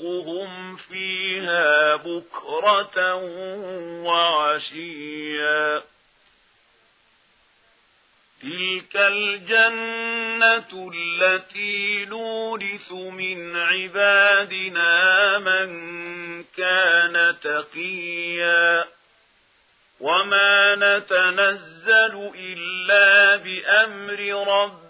تَرْهَقُهُمْ فِيهَا بُكْرَةً وَعَشِيًّا تِلْكَ الْجَنَّةُ الَّتِي نُورِثُ مِنْ عِبَادِنَا مَنْ كَانَ تَقِيًّا وَمَا نَتَنَزَّلُ إِلَّا بِأَمْرِ رَبِّنَا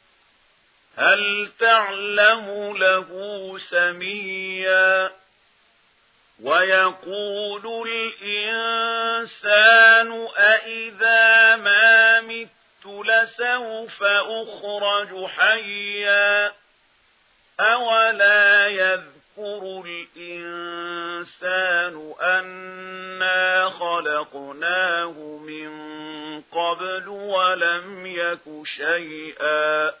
هل تعلم له سميا ويقول الإنسان أئذا ما مت لسوف أخرج حيا أولا يذكر الإنسان أنا خلقناه من قبل ولم يك شيئا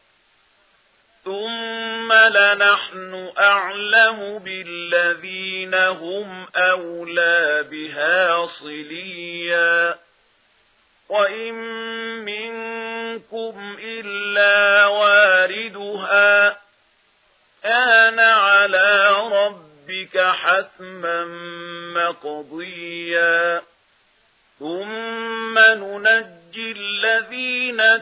ثم لنحن أعلم بالذين هم أولى بها صليا وإن منكم إلا واردها آن على ربك حتما مقضيا ثم ننجي الذين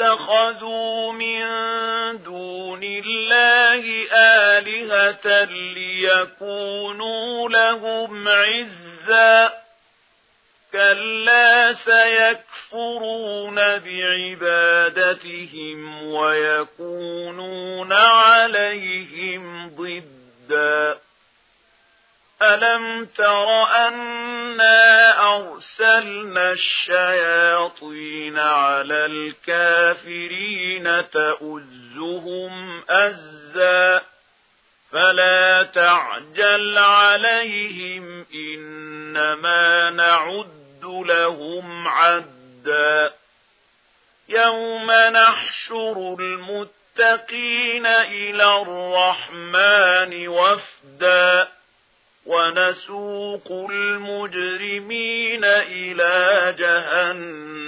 اتخذوا من دون الله آلهة ليكونوا لهم عزا. كلا سيكفرون بعبادتهم ويكونون عليهم ضدًا. أَلَمْ تَرَ أَنَّا أَرْسَلْنَا الشَّيَاطِينَ على الكافرين تأزهم أزا فلا تعجل عليهم إنما نعد لهم عدا يوم نحشر المتقين إلى الرحمن وفدا ونسوق المجرمين إلى جهنم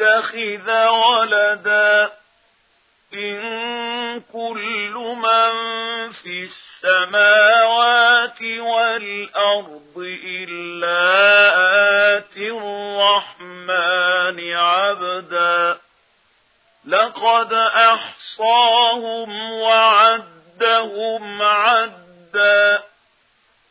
يتخذ ولدا إن كل من في السماوات والأرض إلا آتي الرحمن عبدا لقد أحصاهم وعدهم عدا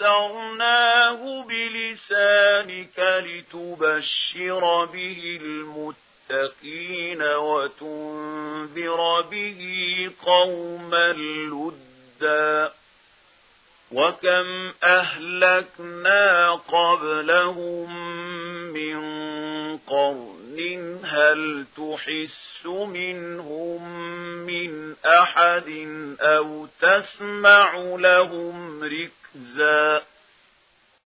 يسرناه بلسانك لتبشر به المتقين وتنذر به قوما لدا وكم أهلكنا قبلهم من قرن قَوْلٍ هَلْ تُحِسُّ مِنْهُمْ مِنْ أَحَدٍ أَوْ تَسْمَعُ لَهُمْ رِكْزًا